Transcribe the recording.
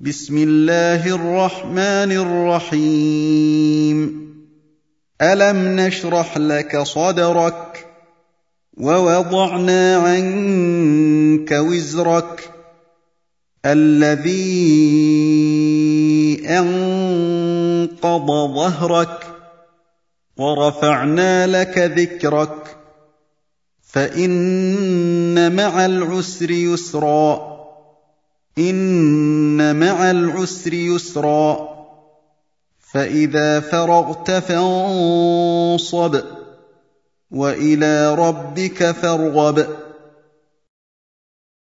بسم الله الرحمن الرحيم. ألم نشرح لك صدرك ووضعنا عنك وزرك الذي أنقض ظهرك ورفعنا لك ذكرك فإن مع العسر يسرا. مع العسر يسرا فاذا فرغت فانصب والى ربك فارغب